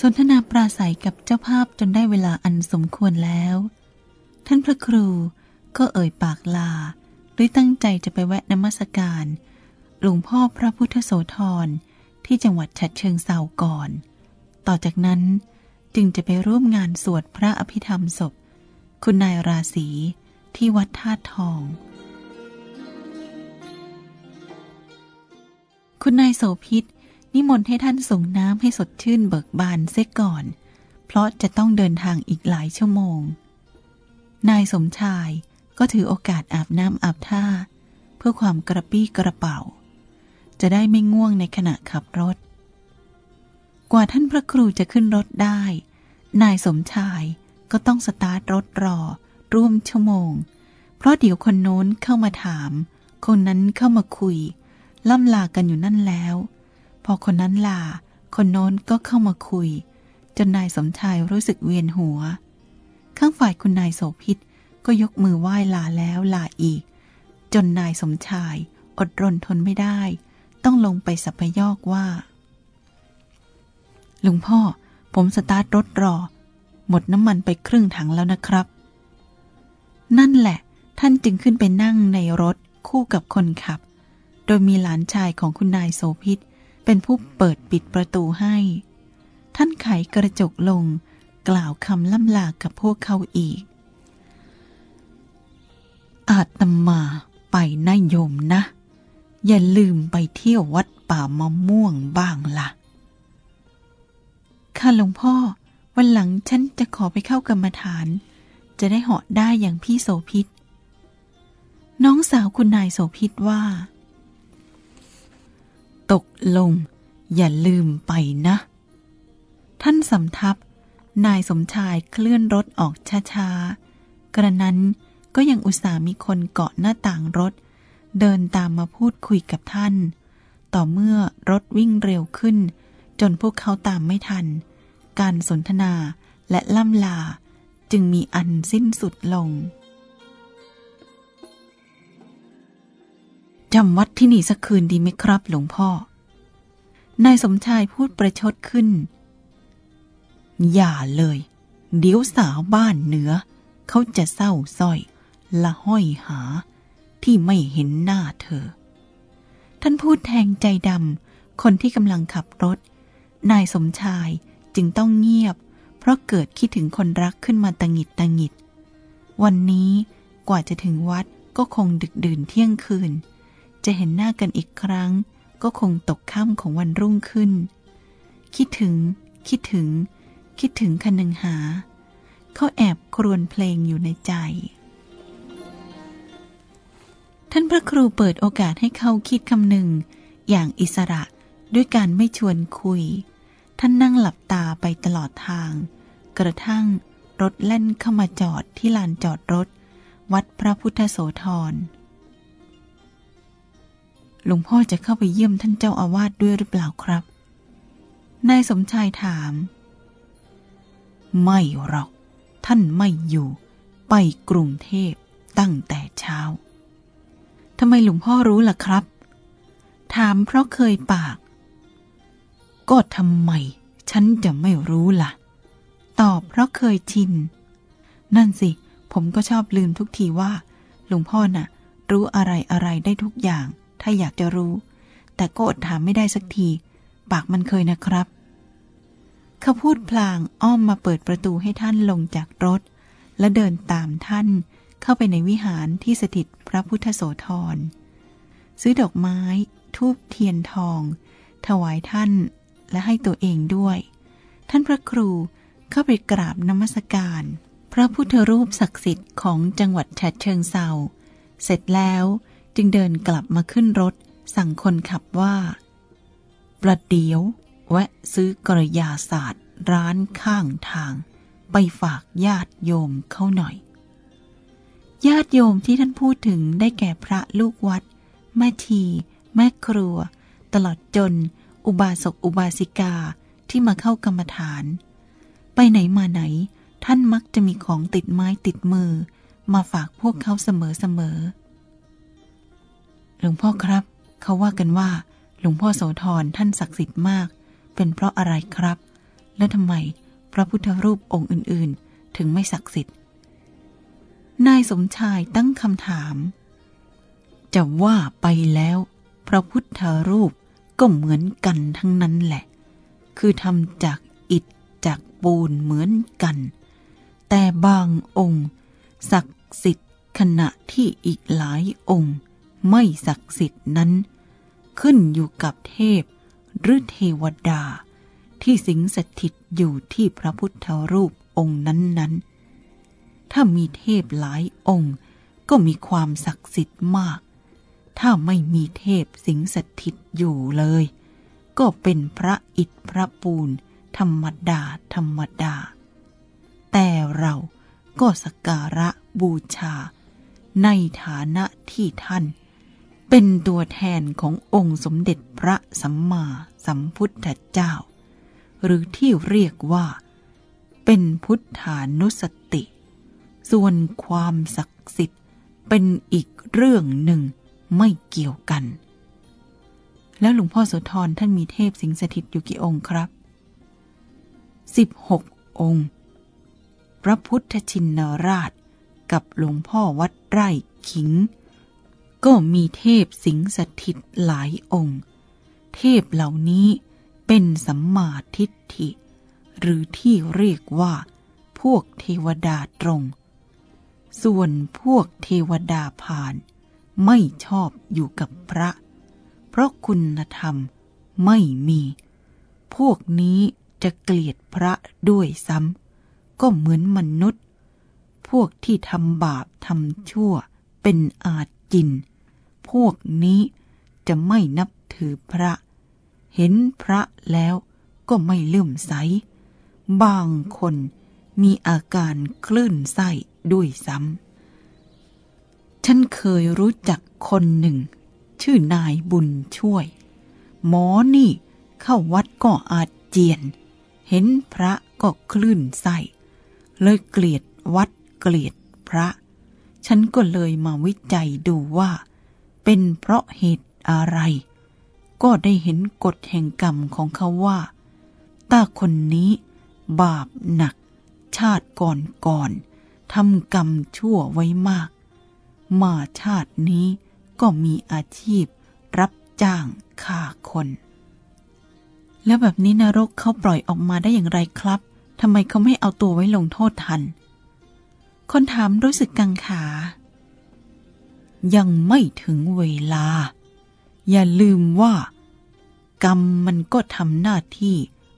สนทนาปราศัยกับเจ้าภาพจนได้เวลาอันสมควรแล้ว ท่านพระครูก็เอ่ยปากลาด้วยตั้งใจจะไปแวะนมัสการหลวงพ่อพระพุทธโสธรที่จังหวัดฉัดเชิงเซาก่อน ต่อจากนั้นจึงจะไปร่วมงานสวดพระอภิธรรมศพ คุณนายราศีที่วัดท่าทอง คุณนายโสพิษ นิมนต์ให้ท่านส่งน้ำให้สดชื่นเบิกบานเสียก่อน เพราะจะต้องเดินทางอีกหลายชั่วโมง นายสมชายก็ถือโอกาสอาบน้ำอาบท่า เพื่อความกระปี้กระเป๋า จะได้ไม่ง่วงในขณะขับรถ กว่าท่านพระครูจะขึ้นรถได้ นายสมชายก็ต้องสตาร์ทรถรอ ร่วมชั่วโมง เพราะเดี๋ยวคนโน้นเข้ามาถาม คนนั้นเข้ามาคุย ล่ำลากันอยู่นั่นแล้ว พอคนนั้นลา คนโน้นก็เข้ามาคุย จนนายสมชายรู้สึกเวียนหัว ข้างฝ่ายคุณนายโสพิษก็ยกมือไหว้ลาแล้วลาอีก จนนายสมชายอดรนทนไม่ได้ ต้องลงไปสัพยอกว่าลุงพ่อ ผมสตาร์ทรถรอ หมดน้ำมันไปครึ่งถังแล้วนะครับ นั่นแหละ ท่านจึงขึ้นไปนั่งในรถคู่กับคนขับ โดยมีหลานชายของคุณนายโสพิษ เป็นผู้เปิดปิดประตูให้ ท่านไขกระจกลง กล่าวคำล่ำลากับพวกเขาอีก อาตมาไปนะโยมนะ อย่าลืมไปเที่ยววัดป่ามะม่วงบ้างละ่ะ ค่ะหลวงพ่อ วันหลังฉันจะขอไปเข้ากรรมฐาน จะได้เหาะได้อย่างพี่โสพิษ น้องสาวคุณนายโสพิษว่า ตกลง อย่าลืมไปนะ ท่านสำทับ นายสมชายเคลื่อนรถออกช้าๆ กระนั้นก็ยังอุตส่าห์มีคนเกาะหน้าต่างรถ เดินตามมาพูดคุยกับท่าน ต่อเมื่อรถวิ่งเร็วขึ้น จนพวกเขาตามไม่ทัน การสนทนาและล่ำลาจึงมีอันสิ้นสุดลง จำวัดที่นี่สักคืนดีไหมครับ หลวงพ่อ นายสมชายพูดประชดขึ้น อย่าเลย เดี๋ยวสาวบ้านเหนือ เขาจะเศร้าส้อย ละห้อยหา ที่ไม่เห็นหน้าเธอ ท่านพูดแทงใจดำคนที่กำลังขับรถ นายสมชายจึงต้องเงียบ เพราะเกิดคิดถึงคนรักขึ้นมาตังหิดตังหิด วันนี้กว่าจะถึงวัดก็คงดึกดื่นเที่ยงคืน จะเห็นหน้ากันอีกครั้ง ก็คงตกค่ำของวันรุ่งขึ้น คิดถึง คิดถึง คิดถึงคันหนึ่งหา เขาแอบครวญเพลงอยู่ในใจ ท่านพระครูเปิดโอกาสให้เขาคิดคำหนึ่ง อย่างอิสระด้วยการไม่ชวนคุย ท่านนั่งหลับตาไปตลอดทาง กระทั่งรถแล่นเข้ามาจอดที่ลานจอดรถ วัดพระพุทธโสธร หลวงพ่อจะเข้าไปเยี่ยมท่านเจ้าอาวาสด้วยหรือเปล่าครับ นายสมชายถาม ไม่หรอก ท่านไม่อยู่ ไปกรุงเทพตั้งแต่เช้าทำไมหลวงพ่อรู้ล่ะครับ ถามเพราะเคยปาก ก็ทำไม ฉันจะไม่รู้ล่ะ ตอบเพราะเคยชิน นั่นสิ ผมก็ชอบลืมทุกทีว่า หลวงพ่อน่ะ รู้อะไรอะไรได้ทุกอย่าง ถ้าอยากจะรู้ แต่ก็อดถามไม่ได้สักที ปากมันเคยนะครับ เขาพูดพลางอ้อมมาเปิดประตูให้ท่านลงจากรถ และเดินตามท่านเข้าไปในวิหารที่สถิตพระพุทธโสธร ซื้อดอกไม้ ทูบเทียนทอง ถวายท่านและให้ตัวเองด้วย ท่านพระครูเข้าไปกราบนมัสการ พระพุทธรูปศักดิ์สิทธิ์ของจังหวัดฉะเชิงเซาเสร็จแล้ว จึงเดินกลับมาขึ้นรถ สั่งคนขับว่า ประเดี๋ยว แวะซื้อกระยาศาสตร์ ร้านข้างทาง ไปฝากญาติโยมเขาหน่อย ญาติโยมที่ท่านพูดถึงได้แก่พระลูกวัด แม่ที แม่ครัว ตลอดจน อุบาสกอุบาสิกาที่มาเข้ากรรมฐาน ไปไหนมาไหน ท่านมักจะมีของติดไม้ติดมือ มาฝากพวกเขาเสมอเสมอ หลวงพ่อครับ เขาว่ากันว่า หลวงพ่อโสธรท่านศักดิ์สิทธิ์มาก เป็นเพราะอะไรครับ แล้วทำไมพระพุทธรูปองค์อื่น ๆ ถึงไม่ศักดิ์สิทธิ์ นายสมชายตั้งคำถาม จะว่าไปแล้ว พระพุทธรูปก็เหมือนกันทั้งนั้นแหละ คือทำจากอิฐจากปูนเหมือนกัน แต่บางองค์ศักดิ์สิทธิ์ขณะที่อีกหลายองค์ ไม่ศักดิ์สิทธิ์นั้น ขึ้นอยู่กับเทพหรือเทวดา ที่สิงสถิตอยู่ที่พระพุทธรูปองค์นั้นๆ ถ้ามีเทพหลายองค์ก็มีความศักดิ์สิทธิ์มาก ถ้าไม่มีเทพสิงสถิตอยู่เลย ก็เป็นพระอิฐพระปูน ธรรมดา ธรรมดา แต่เราก็สักการะบูชา ในฐานะที่ท่าน เป็นตัวแทนขององค์สมเด็จพระสัมมาสัมพุทธเจ้า หรือที่เรียกว่า เป็นพุทธานุสติ ส่วนความศักดิ์สิทธิ์เป็นอีกเรื่องหนึ่งไม่เกี่ยวกัน แล้วหลวงพ่อโสธรท่านมีเทพสิงสถิตอยู่กี่องค์ครับสิบหกองค์ พระพุทธชินราชกับหลวงพ่อวัดไร่ขิง ก็มีเทพสิงสถิตหลายองค์ เทพเหล่านี้เป็นสัมมาทิฏฐิ หรือที่เรียกว่า พวกเทวดาตรง ส่วนพวกเทวดาผ่าน ไม่ชอบอยู่กับพระ เพราะคุณธรรมไม่มี พวกนี้จะเกลียดพระด้วยซ้ำ ก็เหมือนมนุษย์ พวกที่ทำบาปทำชั่วเป็นอาจิน พวกนี้จะไม่นับถือพระ เห็นพระแล้วก็ไม่เลื่อมใส บางคนมีอาการคลื่นไส้ด้วยซ้ำ ฉันเคยรู้จักคนหนึ่ง ชื่อนายบุญช่วย หมอนี่เข้าวัดก็อาเจียน เห็นพระก็คลื่นไส้เลยเกลียดวัดเกลียดพระ ฉันก็เลยมาวิจัยดูว่า เป็นเพราะเหตุอะไร ก็ได้เห็นกฎแห่งกรรมของเขาว่าตาคนนี้บาปหนัก ชาติก่อนก่อนทำกรรมชั่วไว้มาก มาชาตินี้ก็มีอาชีพรับจ้างฆ่าคน แล้วแบบนี้นรกเขาปล่อยออกมาได้อย่างไรครับทำไมเขาไม่เอาตัวไว้ลงโทษทัน คนถามรู้สึกกังขา ยังไม่ถึงเวลา อย่าลืมว่า กรรมมันก็ทำหน้าที่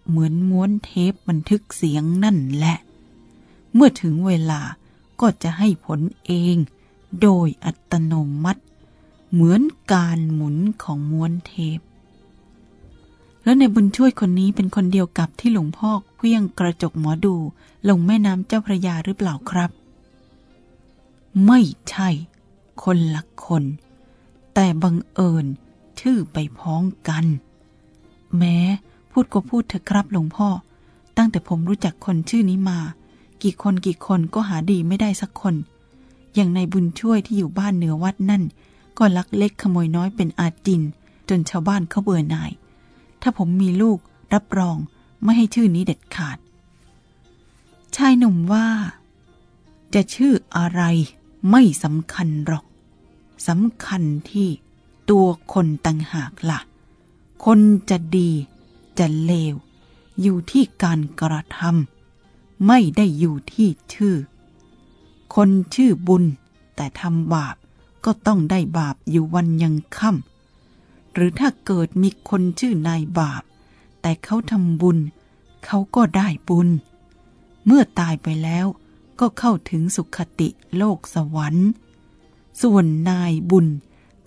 เหมือนม้วนเทปบันทึกเสียงนั่นแหละ เมื่อถึงเวลาก็จะให้ผลเอง โดยอัตโนมัติ เหมือนการหมุนของม้วนเทป แล้วในบุญช่วยคนนี้เป็นคนเดียวกับที่หลวงพ่อเคลี้ยงกระจกหมอดูลงแม่น้ำเจ้าพระยาหรือเปล่าครับ ไม่ใช่ คนละคน แต่บังเอิญชื่อไปพ้องกัน แม้พูดก็พูดเถอะครับหลวงพ่อ ตั้งแต่ผมรู้จักคนชื่อนี้มา กี่คนกี่คนก็หาดีไม่ได้สักคน อย่างในบุญช่วยที่อยู่บ้านเหนือวัดนั่น ก็ลักเล็กขโมยน้อยเป็นอาจิน จนชาวบ้านเขาเบื่อหน่าย ถ้าผมมีลูกรับรองไม่ให้ชื่อนี้เด็ดขาด ชายหนุ่มว่า จะชื่ออะไรไม่สำคัญหรอก สำคัญที่ตัวคนต่างหากละ่ะ คนจะดีจะเลว อยู่ที่การกระทำไม่ได้อยู่ที่ชื่อ คนชื่อบุญแต่ทำบาปก็ต้องได้บาปอยู่วันยังค่ำหรือถ้าเกิดมีคนชื่อนายบาป แต่เขาทำบุญ เขาก็ได้บุญ เมื่อตายไปแล้วก็เข้าถึงสุขติโลกสวรรค์ ส่วนนายบุญ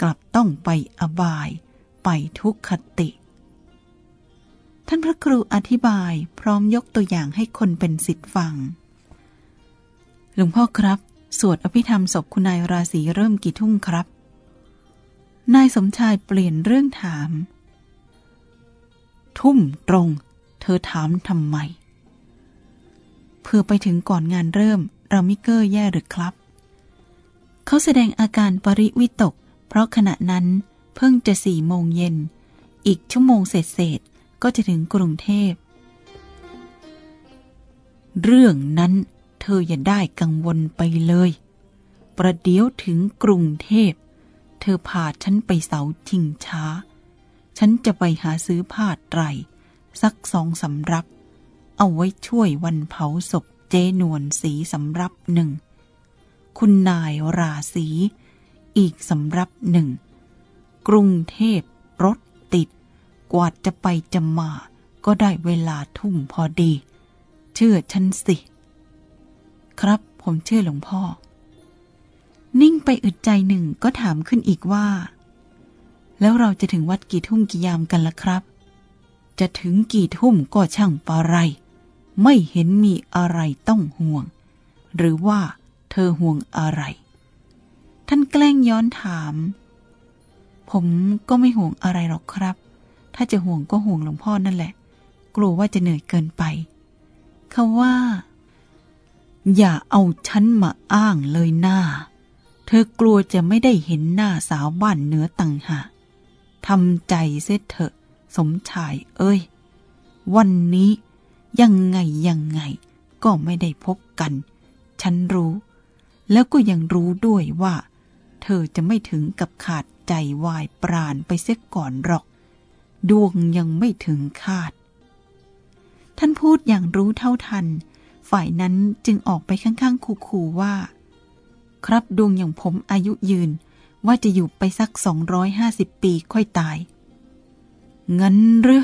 กลับต้องไปอบาย ไปทุกขติ ท่านพระครูอธิบายพร้อมยกตัวอย่างให้คนเป็นสิทธิ์ฟัง หลวงพ่อครับ สวดอภิธรรมศพคุณนายราศีเริ่มกี่ทุ่มครับ นายสมชายเปลี่ยนเรื่องถาม ทุ่มตรง เธอถามทำไมเพื่อไปถึงก่อนงานเริ่ม เรามิเกอร์แย่หรือครับ เขาแสดงอาการปริวิตก เพราะขณะนั้นเพิ่งจะสี่โมงเย็น อีกชั่วโมงเศษๆก็จะถึงกรุงเทพ เรื่องนั้นเธออย่าได้กังวลไปเลย ประเดี๋ยวถึงกรุงเทพ เธอพาฉันไปเสาชิงช้า ฉันจะไปหาซื้อผ้าไตร สักสองสำรับ เอาไว้ช่วยวันเผาศพเจนวนสีสำรับหนึ่ง คุณนายราศีอีกสำรับหนึ่ง กรุงเทพรถติด กว่าจะไปจะมา ก็ได้เวลาทุ่มพอดี เชื่อฉันสิ ครับผมเชื่อหลวงพ่อ นิ่งไปอึดใจหนึ่งก็ถามขึ้นอีกว่า แล้วเราจะถึงวัดกี่ทุ่มกี่ยามกันล่ะครับ จะถึงกี่ทุ่มก็ช่างปะไร ไม่เห็นมีอะไรต้องห่วง หรือว่า เธอห่วงอะไร ท่านแกล้งย้อนถาม ผมก็ไม่ห่วงอะไรหรอกครับ ถ้าจะห่วงก็ห่วงหลวงพ่อนั่นแหละ กลัวว่าจะเหนื่อยเกินไปเขาว่า อย่าเอาฉันมาอ้างเลยหน้า เธอกลัวจะไม่ได้เห็นหน้าสาวบ้านเหนือตังหากทำใจเสียเถอะสมชายเอ้ย วันนี้ยังไงยังไงก็ไม่ได้พบกัน ฉันรู้ แล้วก็ยังรู้ด้วยว่า เธอจะไม่ถึงกับขาดใจวายปราณไปเสียก่อนหรอก ดวงยังไม่ถึงคาด ท่านพูดอย่างรู้เท่าทัน ฝ่ายนั้นจึงออกไปข้างๆขู่ๆว่า ครับดวงอย่างผมอายุยืนว่าจะอยู่ไปสักสองร้อยห้าสิบปีค่อยตาย งั้นหรือ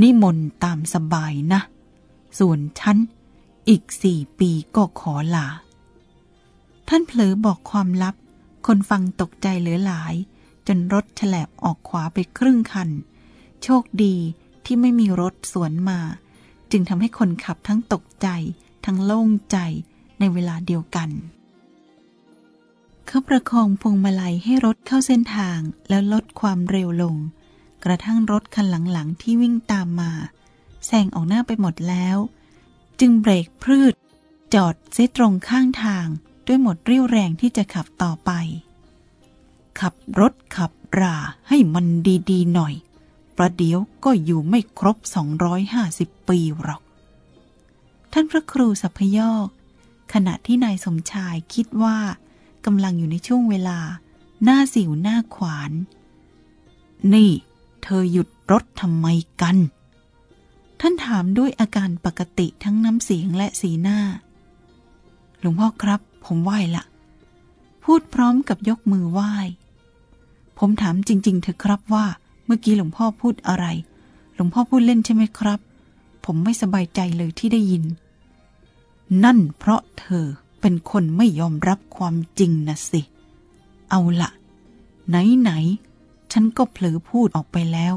นิมนต์ตามสบายนะ ส่วนฉัน อีกสี่ปีก็ขอลา ท่านเผลอบอกความลับ คนฟังตกใจเหลือหลาย จนรถฉลบออกขวาไปครึ่งคัน โชคดีที่ไม่มีรถสวนมา จึงทำให้คนขับทั้งตกใจ ทั้งโล่งใจในเวลาเดียวกัน เขาประคองพวงมาลัยให้รถเข้าเส้นทางแล้วลดความเร็วลง กระทั่งรถคันหลังๆที่วิ่งตามมาแซงออกหน้าไปหมดแล้ว จึงเบรกพืชจอดเซตรงข้างทาง ด้วยหมดเรี่ยวแรงที่จะขับต่อไป ขับรถขับราให้มันดีๆหน่อย ประเดี๋ยวก็อยู่ไม่ครบ 250 ปีหรอก ท่านพระครูสัพยอกขณะที่นายสมชายคิดว่ากำลังอยู่ในช่วงเวลา หน้าสิวหน้าขวาน นี่ เธอหยุดรถทำไมกัน ท่านถามด้วยอาการปกติทั้งน้ำเสียงและสีหน้า หลวงพ่อครับ ผมไหว้ละพูดพร้อมกับยกมือไหว้ ผมถามจริง ๆ เถอะครับว่า เมื่อกี้หลวงพ่อพูดอะไร หลวงพ่อพูดเล่นใช่ไหมครับ ผมไม่สบายใจเลยที่ได้ยิน นั่นเพราะเธอเป็นคนไม่ยอมรับความจริงนะสิ เอาละไหน ๆ ฉันก็เผลอพูดออกไปแล้ว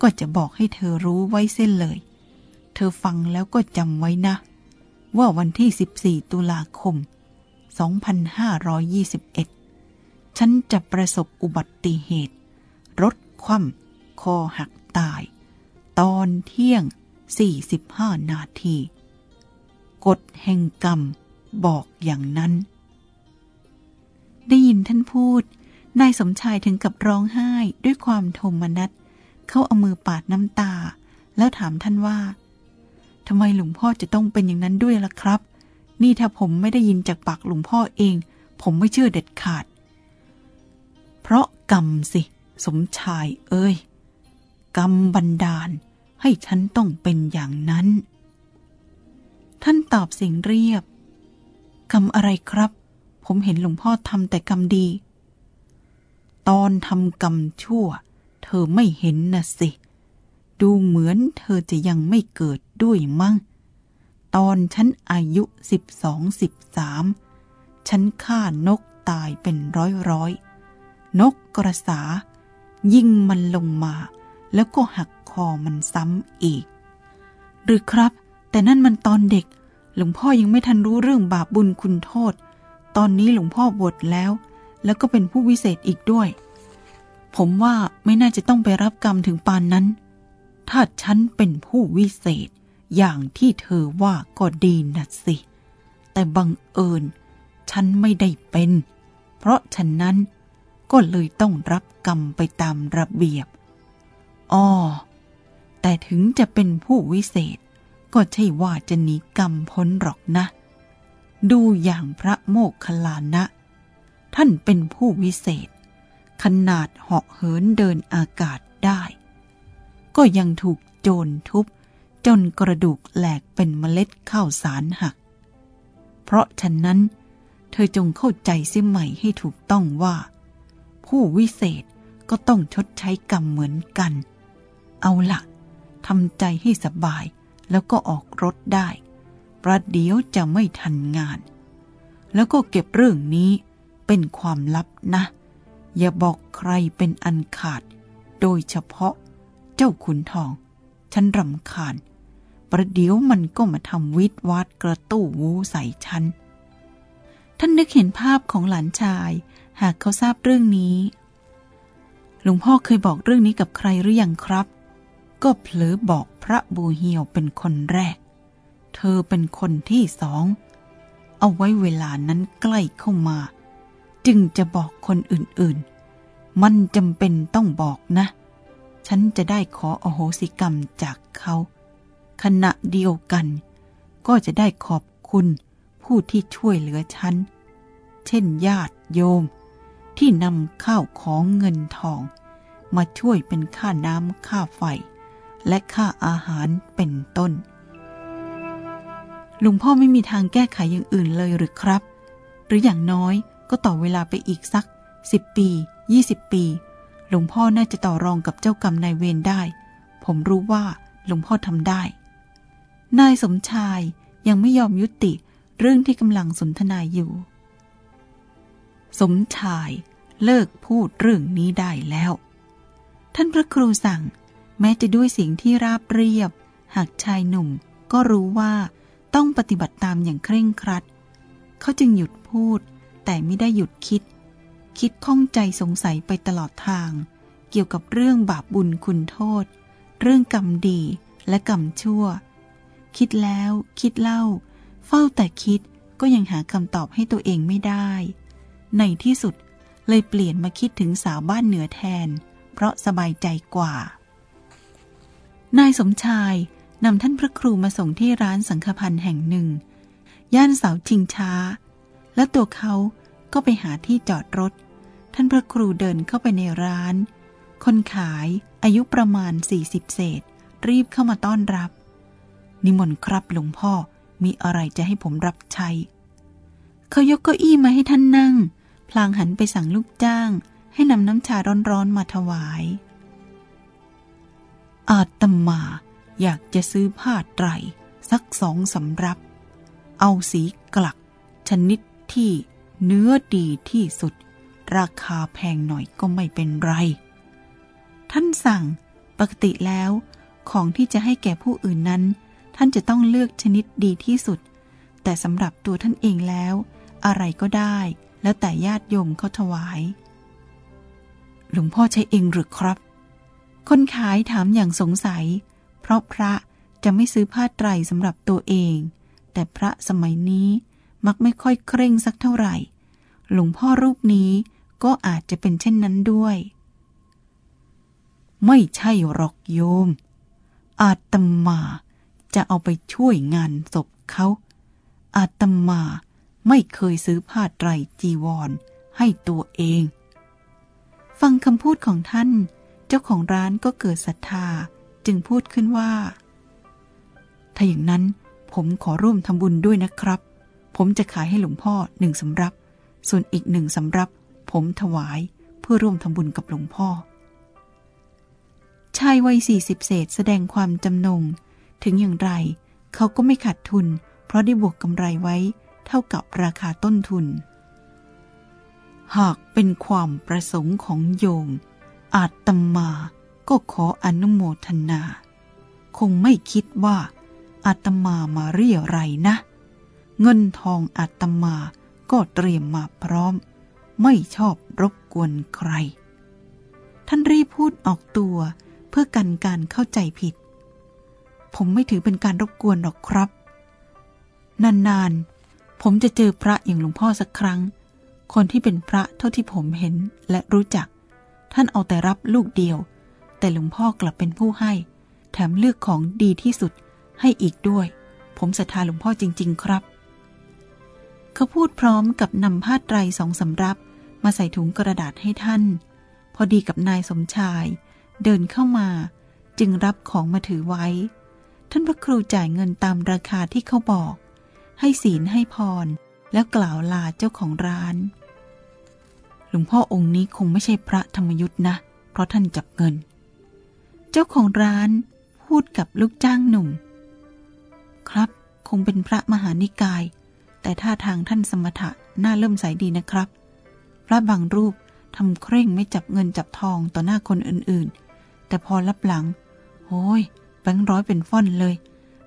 ก็จะบอกให้เธอรู้ไว้เส้นเลย เธอฟังแล้วก็จำไว้นะ ว่าวันที่ 14 ตุลาคม 2521 ฉันจะประสบอุบัติเหตุ รถคว่ำคอหักตาย ตอนเที่ยง 45 นาที กฎแห่งกรรมบอกอย่างนั้น ได้ยินท่านพูด นายสมชายถึงกับร้องไห้ด้วยความโทมนัส เขาเอามือปาดน้ำตา แล้วถามท่านว่าทำไมหลวงพ่อจะต้องเป็นอย่างนั้นด้วยล่ะครับ นี่ถ้าผมไม่ได้ยินจากปากหลวงพ่อเอง ผมไม่เชื่อเด็ดขาด เพราะกรรมสิ สมชายเอ้ย กรรมบันดาล ให้ฉันต้องเป็นอย่างนั้น ท่านตอบเสียงเรียบ กรรมอะไรครับ ผมเห็นหลวงพ่อทำแต่กรรมดี ตอนทำกรรมชั่ว เธอไม่เห็นนะสิ ดูเหมือนเธอจะยังไม่เกิดด้วยมั้ง ตอนฉันอายุสิบสองสิบสามฉันฆ่านกตายเป็นร้อยร้อยนกกระสา ยิงมันลงมา แล้วก็หักคอมันซ้ำอีก หรือครับ แต่นั่นมันตอนเด็ก หลวงพ่อยังไม่ทันรู้เรื่องบาปบุญคุณโทษ ตอนนี้หลวงพ่อบวชแล้ว แล้วก็เป็นผู้วิเศษอีกด้วย ผมว่าไม่น่าจะต้องไปรับกรรมถึงปานนั้น ถ้าฉันเป็นผู้วิเศษ อย่างที่เธอว่าก็ดีนะสิ แต่บังเอิญ ฉันไม่ได้เป็น เพราะฉะนั้นก็เลยต้องรับกรรมไปตามระเบียบ อ้อ แต่ถึงจะเป็นผู้วิเศษ ก็ใช่ว่าจะหนีกรรมพ้นหรอกนะ ดูอย่างพระโมกขลานะ ท่านเป็นผู้วิเศษ ขนาดเหาะเหินเดินอากาศได้ ก็ยังถูกโจรทุบ จนกระดูกแหลกเป็นเมล็ดข้าวสารหัก เพราะฉะนั้น เธอจงเข้าใจเสียใหม่ให้ถูกต้องว่า ผู้วิเศษก็ต้องชดใช้กรรมเหมือนกัน เอาละทำใจให้สบายแล้วก็ออกรถได้ ประเดี๋ยวจะไม่ทันงาน แล้วก็เก็บเรื่องนี้เป็นความลับนะ อย่าบอกใครเป็นอันขาด โดยเฉพาะเจ้าขุนทอง ฉันรำคาญ ประเดี๋ยวมันก็มาทำวิทวาดกระตู้วูใส่ฉัน ท่านนึกเห็นภาพของหลานชาย หากเขาทราบเรื่องนี้ หลวงพ่อเคยบอกเรื่องนี้กับใครหรือยังครับ ก็เผลอบอกพระบูเฮียวเป็นคนแรก เธอเป็นคนที่สอง เอาไว้เวลานั้นใกล้เข้ามา จึงจะบอกคนอื่นๆ มันจำเป็นต้องบอกนะ ฉันจะได้ขออโหสิกรรมจากเขา ขณะเดียวกัน ก็จะได้ขอบคุณผู้ที่ช่วยเหลือฉัน เช่นญาติโยม ที่นำข้าวของเงินทอง มาช่วยเป็นค่าน้ำค่าไฟ และค่าอาหารเป็นต้น ลุงพ่อไม่มีทางแก้ไขอย่างอื่นเลยหรือครับ หรืออย่างน้อยก็ต่อเวลาไปอีกสักสิบปียี่สิบปี หลวงพ่อน่าจะต่อรองกับเจ้ากรรมนายเวรได้ ผมรู้ว่าหลวงพ่อทำได้ นายสมชายยังไม่ยอมยุติเรื่องที่กำลังสนทนาอยู่ สมชายเลิกพูดเรื่องนี้ได้แล้ว ท่านพระครูสั่ง แม้จะด้วยเสียงที่ราบเรียบ หากชายหนุ่มก็รู้ว่าต้องปฏิบัติตามอย่างเคร่งครัด เขาจึงหยุดพูด แต่ไม่ได้หยุดคิด คิดข้องใจสงสัยไปตลอดทาง เกี่ยวกับเรื่องบาปบุญคุณโทษ เรื่องกรรมดีและกรรมชั่ว คิดแล้วคิดเล่า เฝ้าแต่คิดก็ยังหาคำตอบให้ตัวเองไม่ได้ ในที่สุดเลยเปลี่ยนมาคิดถึงสาวบ้านเหนือแทน เพราะสบายใจกว่า นายสมชายนำท่านพระครูมาส่งที่ร้านสังฆพันธ์แห่งหนึ่ง ย่านเสาชิงช้า และตัวเขาก็ไปหาที่จอดรถ ท่านพระครูเดินเข้าไปในร้าน คนขายอายุประมาณ 40 เศษ รีบเข้ามาต้อนรับ นิมนต์ครับหลวงพ่อมีอะไรจะให้ผมรับใช้ เขายกเก้าอี้มาให้ท่านนั่ง พลางหันไปสั่งลูกจ้าง ให้นำน้ำชาร้อนๆมาถวาย อาตมาอยากจะซื้อผ้าไตร สักสองสำรับ เอาสีกลัก ชนิดที่เนื้อดีที่สุด ราคาแพงหน่อยก็ไม่เป็นไร ท่านสั่งปกติแล้ว ของที่จะให้แก่ผู้อื่นนั้น ท่านจะต้องเลือกชนิดดีที่สุด แต่สำหรับตัวท่านเองแล้ว อะไรก็ได้ แล้วแต่ญาติโยมเขาถวาย หลวงพ่อใช้เองหรือครับ คนขายถามอย่างสงสัย เพราะพระจะไม่ซื้อผ้าไตรสำหรับตัวเอง แต่พระสมัยนี้มักไม่ค่อยเคร่งสักเท่าไหร่ หลวงพ่อรูปนี้ก็อาจจะเป็นเช่นนั้นด้วย ไม่ใช่หรอกโยม อาตมา จะเอาไปช่วยงานศพเขาอาตมาไม่เคยซื้อผ้าไตรจีวร ให้ตัวเอง ฟังคำพูดของท่าน เจ้าของร้านก็เกิดศรัทธาจึงพูดขึ้นว่า ถ้าอย่างนั้นผมขอร่วมทำบุญด้วยนะครับ ผมจะขายให้หลวงพ่อหนึ่งสำรับ ส่วนอีกหนึ่งสำรับ ผมถวายเพื่อร่วมทำบุญกับหลวงพ่อ ชายวัยสี่สิบเศษแสดงความจำนง ถึงอย่างไร เขาก็ไม่ขาดทุน เพราะได้บวกกำไรไว้ เท่ากับราคาต้นทุน หากเป็นความประสงค์ของโยมอาตมาก็ขออนุโมทนา คงไม่คิดว่าอาตมามาเรียไรนะ เงินทองอาตมาก็เตรียมมาพร้อม ไม่ชอบรบกวนใคร ท่านรีพูดออกตัวเพื่อกันการเข้าใจผิด ผมไม่ถือเป็นการรบกวนหรอกครับ นานๆ ผมจะเจอพระอย่างหลวงพ่อสักครั้ง คนที่เป็นพระเท่าที่ผมเห็นและรู้จัก ท่านเอาแต่รับลูกเดียว แต่หลวงพ่อกลับเป็นผู้ให้ แถมเลือกของดีที่สุดให้อีกด้วย ผมศรัทธาหลวงพ่อจริง ๆ ครับ เขาพูดพร้อมกับนำผ้าไตรสองสำรับ มาใส่ถุงกระดาษให้ท่าน พอดีกับนายสมชาย เดินเข้ามา จึงรับของมาถือไว้ ท่านพระครูจ่ายเงินตามราคาที่เขาบอก ให้ศีลให้พร แล้วกล่าวลาเจ้าของร้าน หลวงพ่อองค์นี้คงไม่ใช่พระธรรมยุทธ์นะ เพราะท่านจับเงิน เจ้าของร้านพูดกับลูกจ้างหนุ่ม ครับคงเป็นพระมหานิกาย แต่ท่าทางท่านสมถะน่าเริ่มใสดีนะครับ พระบางรูปทำเคร่งไม่จับเงินจับทองต่อหน้าคนอื่นๆ แต่พอรับหลังโอ้ย บงค์ร้อยเป็นฟ่อนเลย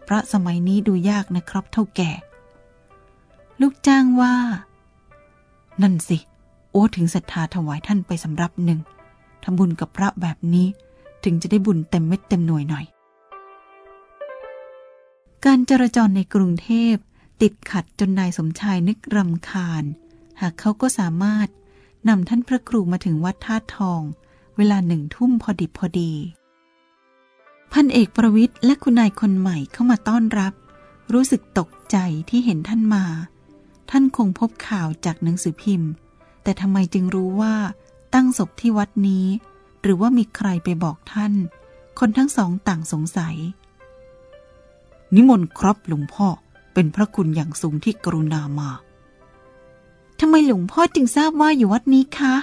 พระสมัยนี้ดูยากนะครับเท่าแก่ ลูกจ้างว่า นั่นสิ โอ้ถึงศรัทธาถวายท่านไปสำรับหนึ่งทำบุญกับพระแบบนี้ถึงจะได้บุญเต็มเม็ดเต็มหน่วยหน่อย การจราจรในกรุงเทพติดขัดจนนายสมชายนึกรำคาญ หากเขาก็สามารถนำท่านพระครูมาถึงวัดท่าทอง เวลาหนึ่งทุ่มพอดิบพอดี พันเอกประวิทย์และคุณนายคนใหม่เข้ามาต้อนรับ รู้สึกตกใจที่เห็นท่านมา ท่านคงพบข่าวจากหนังสือพิมพ์ แต่ทำไมจึงรู้ว่าตั้งศพที่วัดนี้ หรือว่ามีใครไปบอกท่าน คนทั้งสองต่างสงสัย นิมนต์ครับหลวงพ่อเป็นพระคุณอย่างสูงที่กรุณามาทำไมหลวงพ่อจึงทราบว่าอยู่วัดนี้คะ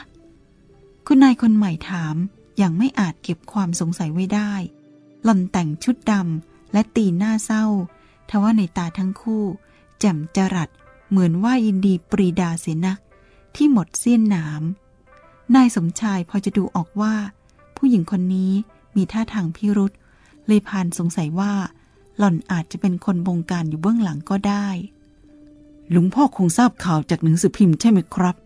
คุณนายคนใหม่ถามอย่างไม่อาจเก็บความสงสัยไว้ได้ หล่อนแต่งชุดดำและตีหน้าเศร้า ทว่าในตาทั้งคู่ แจ่มจรัสเหมือนว่ายินดีปรีดาเสียนัก ที่หมดเสี้ยนหนาม นายสมชายพอจะดูออกว่า ผู้หญิงคนนี้มีท่าทางพิรุษเลยพานสงสัยว่า หล่อนอาจจะเป็นคนบงการอยู่เบื้องหลังก็ได้ หลวงพ่อคงทราบข่าวจากหนังสือพิมพ์ใช่ไหมครับ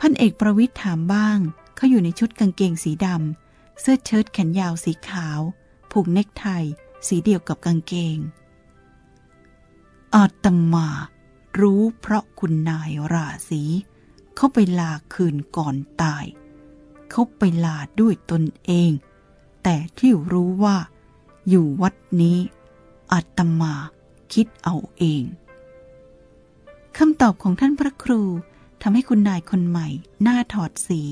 พันเอกประวิทย์ถามบ้าง เขาอยู่ในชุดกางเกงสีดำเสื้อเชิ้ตแขนยาวสีขาว ผูกเนคไทสีเดียวกับกางเกง อาตมา รู้เพราะคุณนายราศีเขาไปลาคืนก่อนตาย เขาไปลาด้วยตนเอง แต่ที่รู้ว่า อยู่วัดนี้ อาตมาคิดเอาเองคำตอบของท่านพระครูทำให้คุณนายคนใหม่ หน้าถอดสี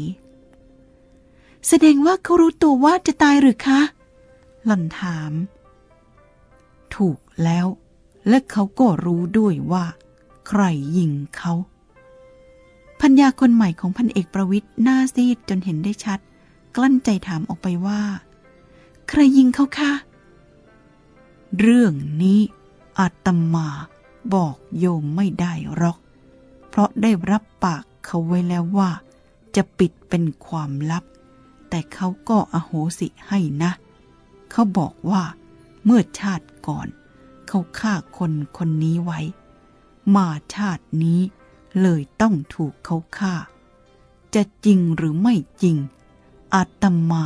แสดงว่าเขารู้ตัวว่าจะตายหรือคะ หล่อนถาม ถูกแล้ว และเขาก็รู้ด้วยว่า ใครยิงเขาพัญญาคนใหม่ของพันเอกประวิทย์หน้าซีดจนเห็นได้ชัด กลั้นใจถามออกไปว่า ใครยิงเขาคะ เรื่องนี้อาตมาบอกโยมไม่ได้หรอก เพราะได้รับปากเขาไว้แล้วว่า จะปิดเป็นความลับ แต่เขาก็อโหสิให้นะ เขาบอกว่า เมื่อชาติก่อน เขาฆ่าคนคนนี้ไว้ มาชาตินี้เลยต้องถูกเขาฆ่า จะจริงหรือไม่จริง อาตมา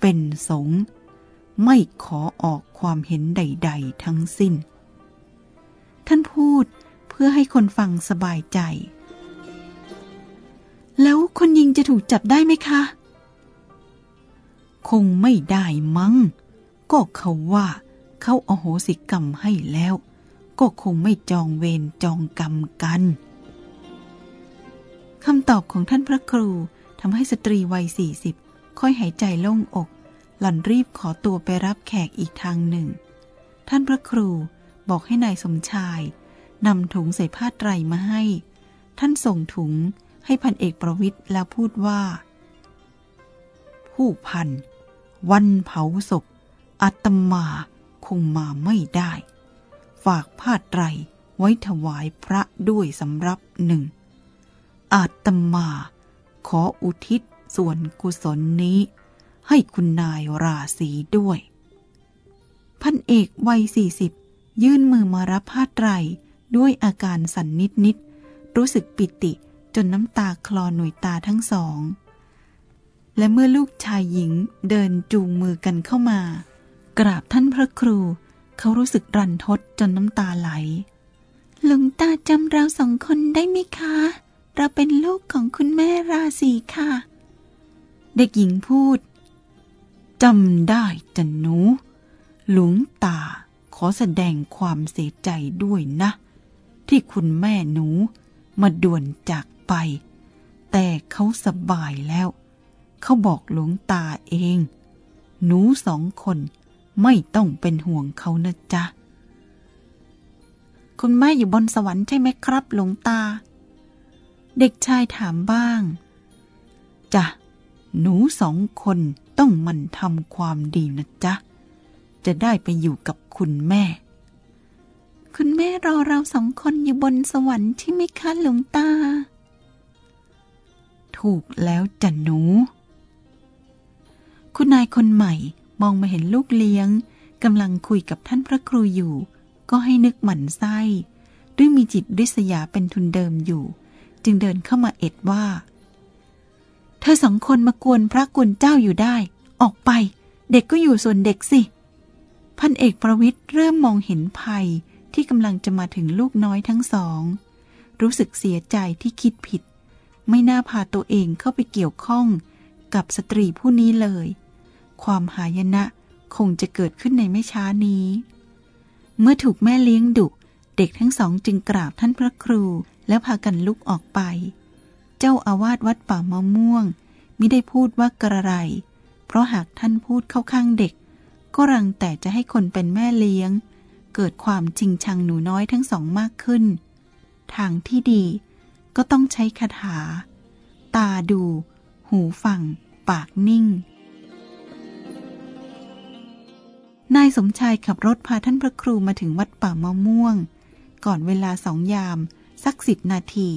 เป็นสงฆ์ไม่ขอออกความเห็นใด ๆ ทั้งสิ้น ท่านพูดเพื่อให้คนฟังสบายใจ แล้วคนยิงจะถูกจับได้ไหมคะ คงไม่ได้มั้ง ก็เขาว่าเขาอโหสิกรรมให้แล้ว ก็คงไม่จองเวรจองกรรมกันคำตอบของท่านพระครูทำให้สตรีวัยสี่สิบค่อยหายใจโล่งอก หล่อนรีบขอตัวไปรับแขกอีกทางหนึ่ง ท่านพระครูบอกให้ในายสมชายนำถุงใส่ผ้าไตรมาให้ ท่านส่งถุงให้พันเอกประวิทย์แล้วพูดว่า ผู้พัน วันเผาศพ อาตมาคงมาไม่ได้ ฝากผ้าไตรไว้ถวายพระด้วยสำรับหนึ่ง อาตมาขออุทิศส่วนกุศลนี้ ให้คุณนายราศีด้วย พันเอกวัยสี่สิบยื่นมือมารับผ้าไตรด้วยอาการสั่นนิดนิด รู้สึกปิติจนน้ำตาคลอหน่วยตาทั้งสอง และเมื่อลูกชายหญิงเดินจูงมือกันเข้ามา กราบท่านพระครู เขารู้สึกรันทดจนน้ำตาไหล หลวงตาจำเราสองคนได้ไหมคะ เราเป็นลูกของคุณแม่ราศีค่ะ เด็กหญิงพูดจำได้จันหนู หลวงตาขอแสดงความเสียใจด้วยนะ ที่คุณแม่หนูมาด่วนจากไป แต่เขาสบายแล้ว เขาบอกหลวงตาเอง หนูสองคน ไม่ต้องเป็นห่วงเขานะจ๊ะ คุณแม่อยู่บนสวรรค์ใช่ไหมครับหลวงตา เด็กชายถามบ้างจ้ะหนูสองคนต้องมันทำความดีนะจ๊ะ จะได้ไปอยู่กับคุณแม่ คุณแม่รอเราสองคนอยู่บนสวรรค์ใช่ไหมคะหลวงตา ถูกแล้วจ้ะหนู คุณนายคนใหม่ มองมาเห็นลูกเลี้ยงกำลังคุยกับท่านพระครูอยู่ ก็ให้นึกหมั่นไส้ ด้วยมีจิตริษยาเป็นทุนเดิมอยู่ จึงเดินเข้ามาเอ็ดว่า เธอสองคนมากวนพระกวนเจ้าอยู่ได้ ออกไป เด็กก็อยู่ส่วนเด็กสิ พันเอกประวิทย์เริ่มมองเห็นภัยที่กำลังจะมาถึงลูกน้อยทั้งสอง รู้สึกเสียใจที่คิดผิด ไม่น่าพาตัวเองเข้าไปเกี่ยวข้องกับสตรีผู้นี้เลย ความหายนะ คงจะเกิดขึ้นในไม่ช้านี้ เมื่อถูกแม่เลี้ยงดุเด็กทั้งสองจึงกราบท่านพระครูแล้วพากันลุกออกไป เจ้าอาวาสวัดป่ามะม่วงมิได้พูดว่ากระไร เพราะหากท่านพูดเข้าข้างเด็ก ก็รังแต่จะให้คนเป็นแม่เลี้ยง เกิดความจริงชังหนูน้อยทั้งสองมากขึ้น ทางที่ดีก็ต้องใช้คาถา ตาดู หูฟัง ปากนิ่ง นายสมชายขับรถพาท่านพระครูมาถึงวัดป่ามะม่วง ก่อนเวลาสองยาม สักสิบนาที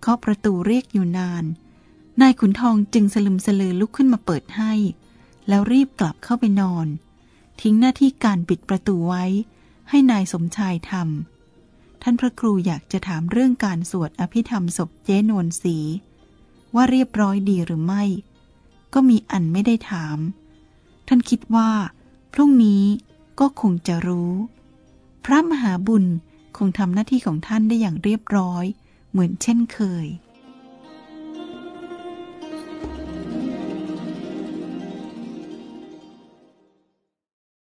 เคาะประตูเรียกอยู่นาน นายขุนทองจึงสลึมสลือลุกขึ้นมาเปิดให้ แล้วรีบกลับเข้าไปนอน ทิ้งหน้าที่การปิดประตูไว้ ให้นายสมชายทำท่านพระครูอยากจะถามเรื่องการสวดอภิธรรมศพเจ๊นวลสี ว่าเรียบร้อยดีหรือไม่ ก็มีอันไม่ได้ถาม ท่านคิดว่า พรุ่งนี้ก็คงจะรู้ พระมหาบุญคงทำหน้าที่ของท่านได้อย่างเรียบร้อย เหมือนเช่นเคย